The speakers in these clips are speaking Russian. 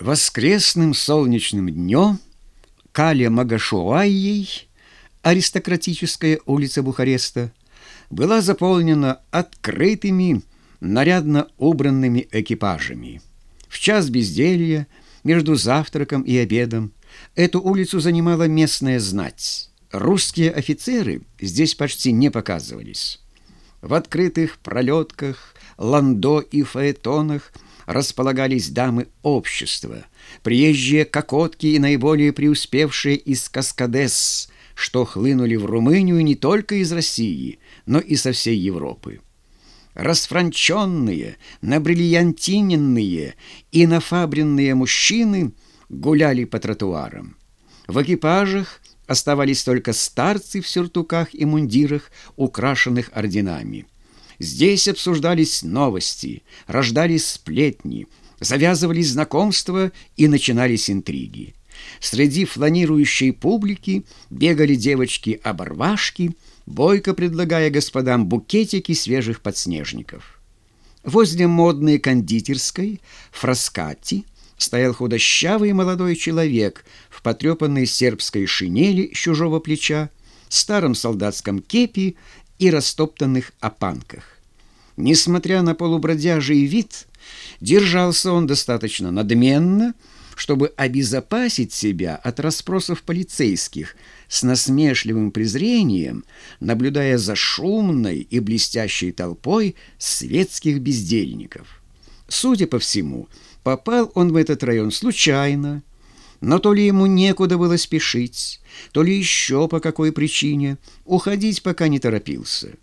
Воскресным солнечным днем Каля Магашуайей, аристократическая улица Бухареста, была заполнена открытыми, нарядно убранными экипажами. В час безделья, между завтраком и обедом, эту улицу занимала местная знать. Русские офицеры здесь почти не показывались. В открытых пролетках, ландо и фаэтонах – располагались дамы общества, приезжие кокотки и наиболее преуспевшие из Каскадес, что хлынули в Румынию не только из России, но и со всей Европы. Расфранченные, набриллиантиненные и нафабренные мужчины гуляли по тротуарам. В экипажах оставались только старцы в сюртуках и мундирах, украшенных орденами. Здесь обсуждались новости, рождались сплетни, завязывались знакомства и начинались интриги. Среди фланирующей публики бегали девочки-оборвашки, бойко предлагая господам букетики свежих подснежников. Возле модной кондитерской Фраскати стоял худощавый молодой человек в потрепанной сербской шинели с чужого плеча, старом солдатском кепи и растоптанных опанках. Несмотря на полубродяжий вид, держался он достаточно надменно, чтобы обезопасить себя от расспросов полицейских с насмешливым презрением, наблюдая за шумной и блестящей толпой светских бездельников. Судя по всему, попал он в этот район случайно, но то ли ему некуда было спешить, то ли еще по какой причине уходить пока не торопился.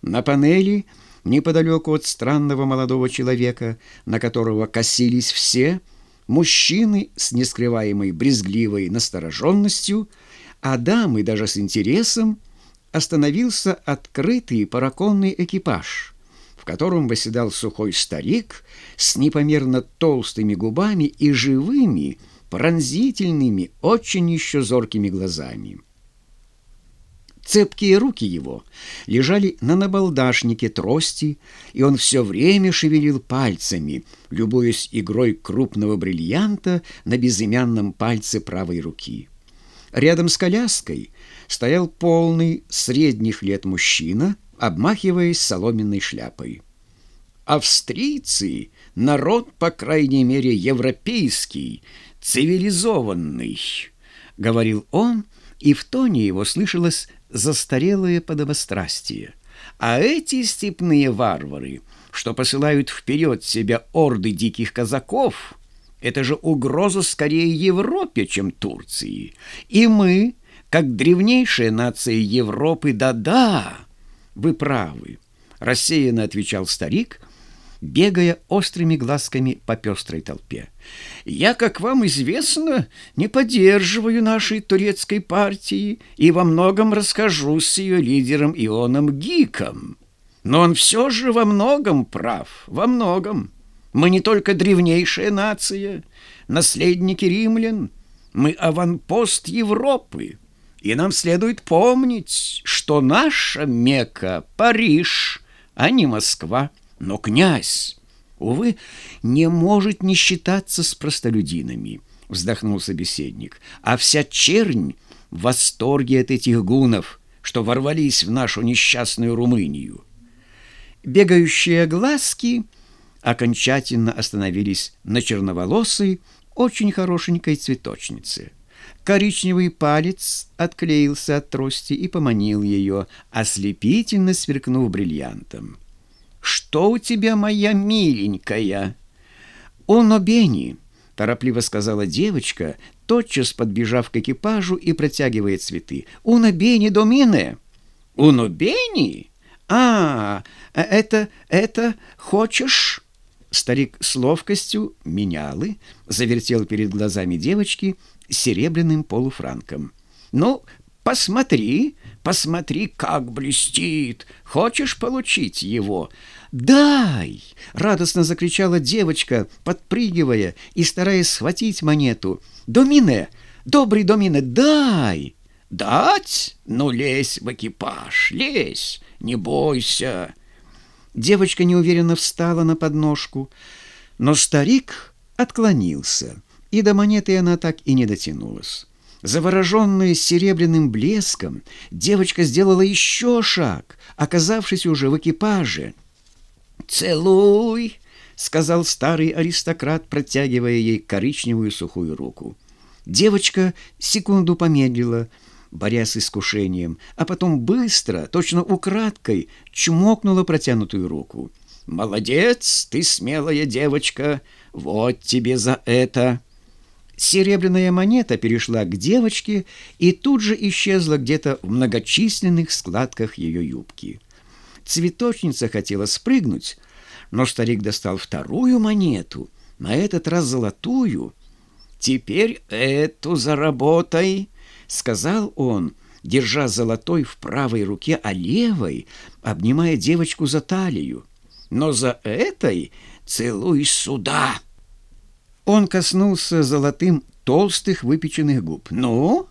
На панели неподалеку от странного молодого человека, на которого косились все, мужчины с нескрываемой брезгливой настороженностью, а дамы даже с интересом, остановился открытый параконный экипаж, в котором восседал сухой старик с непомерно толстыми губами и живыми, пронзительными, очень еще зоркими глазами. Цепкие руки его лежали на набалдашнике трости, и он все время шевелил пальцами, любуясь игрой крупного бриллианта на безымянном пальце правой руки. Рядом с коляской стоял полный средних лет мужчина, обмахиваясь соломенной шляпой. Австрийцы — народ, по крайней мере, европейский, цивилизованный, — говорил он, и в тоне его слышалось застарелое подобострастие. А эти степные варвары, что посылают вперед себя орды диких казаков, это же угроза скорее Европе, чем Турции. И мы, как древнейшая нация Европы, да-да, вы правы, рассеянно отвечал старик, бегая острыми глазками по пестрой толпе. «Я, как вам известно, не поддерживаю нашей турецкой партии и во многом расскажу с ее лидером Ионом Гиком. Но он все же во многом прав, во многом. Мы не только древнейшая нация, наследники римлян, мы аванпост Европы, и нам следует помнить, что наша Мекка — Париж, а не Москва». Но князь, увы, не может не считаться с простолюдинами, вздохнул собеседник, а вся чернь в восторге от этих гунов, что ворвались в нашу несчастную Румынию. Бегающие глазки окончательно остановились на черноволосой, очень хорошенькой цветочнице. Коричневый палец отклеился от трости и поманил ее, ослепительно сверкнув бриллиантом. Что у тебя, моя миленькая?» «Оно Бенни», — торопливо сказала девочка, тотчас подбежав к экипажу и протягивая цветы. «Уно Бенни домине». «Уно Бенни? А, это, это хочешь?» Старик с ловкостью менялы завертел перед глазами девочки серебряным полуфранком. «Ну, посмотри, посмотри, как блестит! Хочешь получить его?» «Дай!» — радостно закричала девочка, подпрыгивая и стараясь схватить монету. «Домине! Добрый Домине, дай!» «Дать? Ну, лезь в экипаж, лезь, не бойся!» Девочка неуверенно встала на подножку, но старик отклонился, и до монеты она так и не дотянулась. Завороженная серебряным блеском, девочка сделала еще шаг, оказавшись уже в экипаже. «Целуй!» — сказал старый аристократ, протягивая ей коричневую сухую руку. Девочка секунду помедлила, борясь с искушением, а потом быстро, точно украдкой, чмокнула протянутую руку. «Молодец, ты смелая девочка! Вот тебе за это!» Серебряная монета перешла к девочке и тут же исчезла где-то в многочисленных складках ее юбки. Цветочница хотела спрыгнуть, но старик достал вторую монету, на этот раз золотую. «Теперь эту заработай», — сказал он, держа золотой в правой руке, а левой обнимая девочку за талию. «Но за этой целуй сюда». Он коснулся золотым толстых выпеченных губ. «Ну,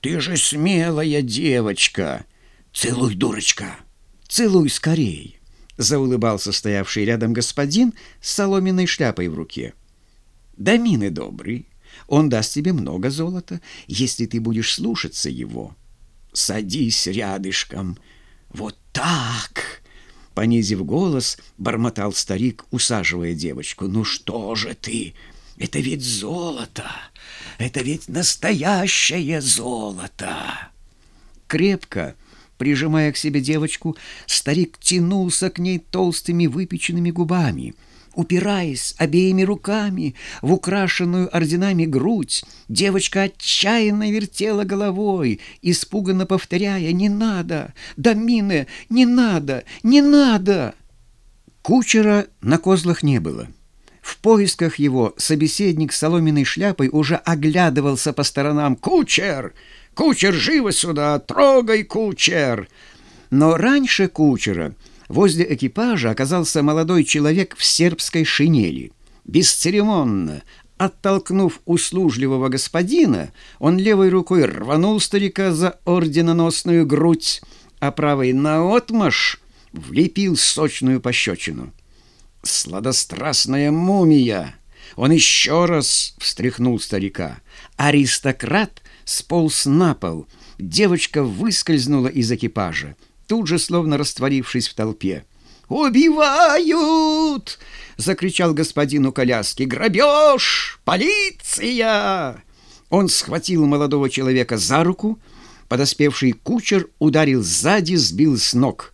ты же смелая девочка! Целуй, дурочка! Целуй скорей!» Заулыбался стоявший рядом господин с соломенной шляпой в руке. «Да мины добрый, он даст тебе много золота, если ты будешь слушаться его. Садись рядышком. Вот так!» Понизив голос, бормотал старик, усаживая девочку. «Ну что же ты?» Это ведь золото, это ведь настоящее золото. Крепко, прижимая к себе девочку, старик тянулся к ней толстыми выпеченными губами. Упираясь обеими руками в украшенную орденами грудь, девочка отчаянно вертела головой, испуганно повторяя «Не надо! Домине, не надо! Не надо!» Кучера на козлах не было. В поисках его собеседник с соломенной шляпой уже оглядывался по сторонам. «Кучер! Кучер, живо сюда! Трогай, кучер!» Но раньше кучера возле экипажа оказался молодой человек в сербской шинели. Бесцеремонно, оттолкнув услужливого господина, он левой рукой рванул старика за орденоносную грудь, а правой наотмашь влепил сочную пощечину сладострастная мумия!» Он еще раз встряхнул старика. Аристократ сполз на пол. Девочка выскользнула из экипажа, тут же словно растворившись в толпе. «Убивают!» — закричал господин у коляски. «Грабеж! Полиция!» Он схватил молодого человека за руку. Подоспевший кучер ударил сзади, сбил с ног —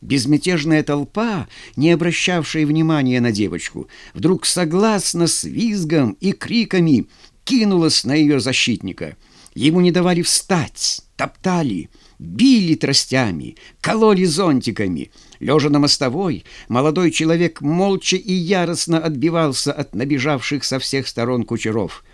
Безмятежная толпа, не обращавшая внимания на девочку, вдруг согласно с визгом и криками кинулась на ее защитника. Ему не давали встать, топтали, били тростями, кололи зонтиками. Лежа на мостовой, молодой человек молча и яростно отбивался от набежавших со всех сторон кучеров.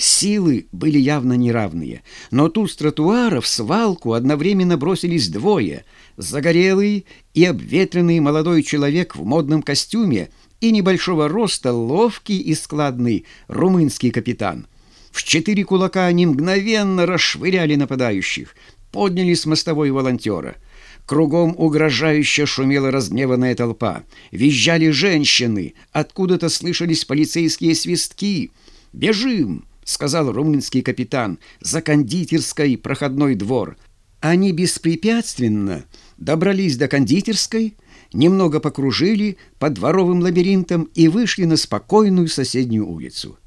Силы были явно неравные, но тут с тротуара в свалку одновременно бросились двое — загорелый и обветренный молодой человек в модном костюме и небольшого роста ловкий и складный румынский капитан. В четыре кулака они мгновенно расшвыряли нападающих, подняли с мостовой волонтера. Кругом угрожающе шумела разгневанная толпа. Визжали женщины, откуда-то слышались полицейские свистки. «Бежим!» — сказал румынский капитан. «За кондитерской проходной двор». Они беспрепятственно добрались до кондитерской, немного покружили по дворовым лабиринтам и вышли на спокойную соседнюю улицу.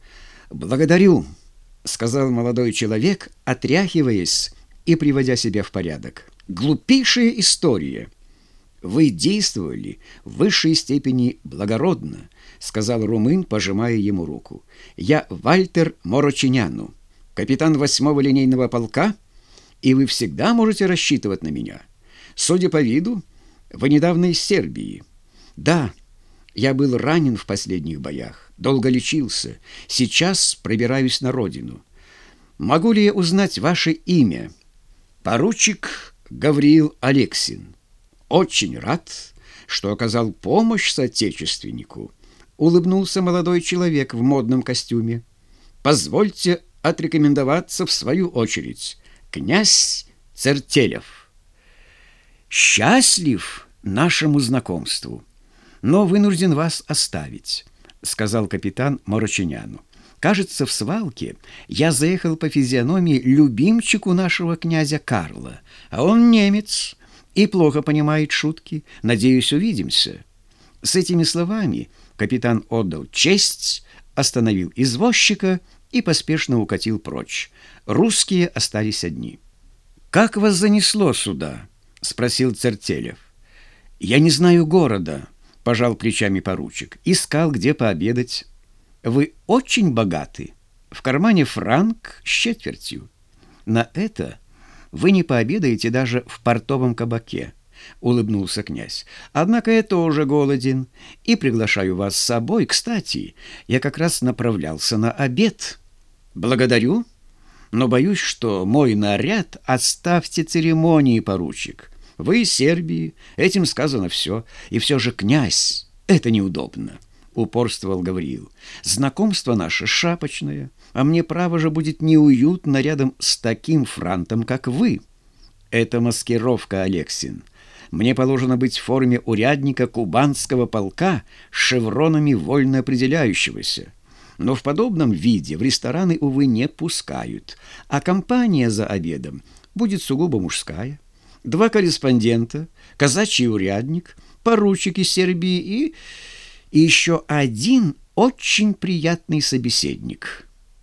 «Благодарю», — сказал молодой человек, отряхиваясь и приводя себя в порядок. «Глупейшая история». «Вы действовали в высшей степени благородно», — сказал румын, пожимая ему руку. «Я Вальтер Морочиняну, капитан восьмого линейного полка, и вы всегда можете рассчитывать на меня». Судя по виду, вы недавно из Сербии. Да, я был ранен в последних боях, долго лечился. Сейчас пробираюсь на родину. Могу ли я узнать ваше имя? Поручик Гавриил Алексин. Очень рад, что оказал помощь соотечественнику. Улыбнулся молодой человек в модном костюме. Позвольте отрекомендоваться в свою очередь. Князь Цертелев счастлив нашему знакомству, но вынужден вас оставить. сказал капитан Морочиняну. Кажется, в свалке я заехал по физиономии любимчику нашего князя Карла, а он немец и плохо понимает шутки. Надеюсь, увидимся. С этими словами капитан отдал честь, остановил извозчика и поспешно укатил прочь. Русские остались одни. «Как вас занесло сюда?» — спросил Цертелев. «Я не знаю города», — пожал плечами поручик. «Искал, где пообедать». «Вы очень богаты. В кармане франк с четвертью. На это вы не пообедаете даже в портовом кабаке». — улыбнулся князь. «Однако я тоже голоден и приглашаю вас с собой. Кстати, я как раз направлялся на обед». «Благодарю, но боюсь, что мой наряд оставьте церемонии, поручик. Вы из Сербии, этим сказано все. И все же, князь, это неудобно, — упорствовал Гавриил. Знакомство наше шапочное, а мне, право же, будет неуютно рядом с таким франтом, как вы. Это маскировка, Алексин. Мне положено быть в форме урядника кубанского полка с шевронами вольно определяющегося. Но в подобном виде в рестораны, увы, не пускают, а компания за обедом будет сугубо мужская два корреспондента, казачий урядник, поручик из Сербии и, и еще один очень приятный собеседник –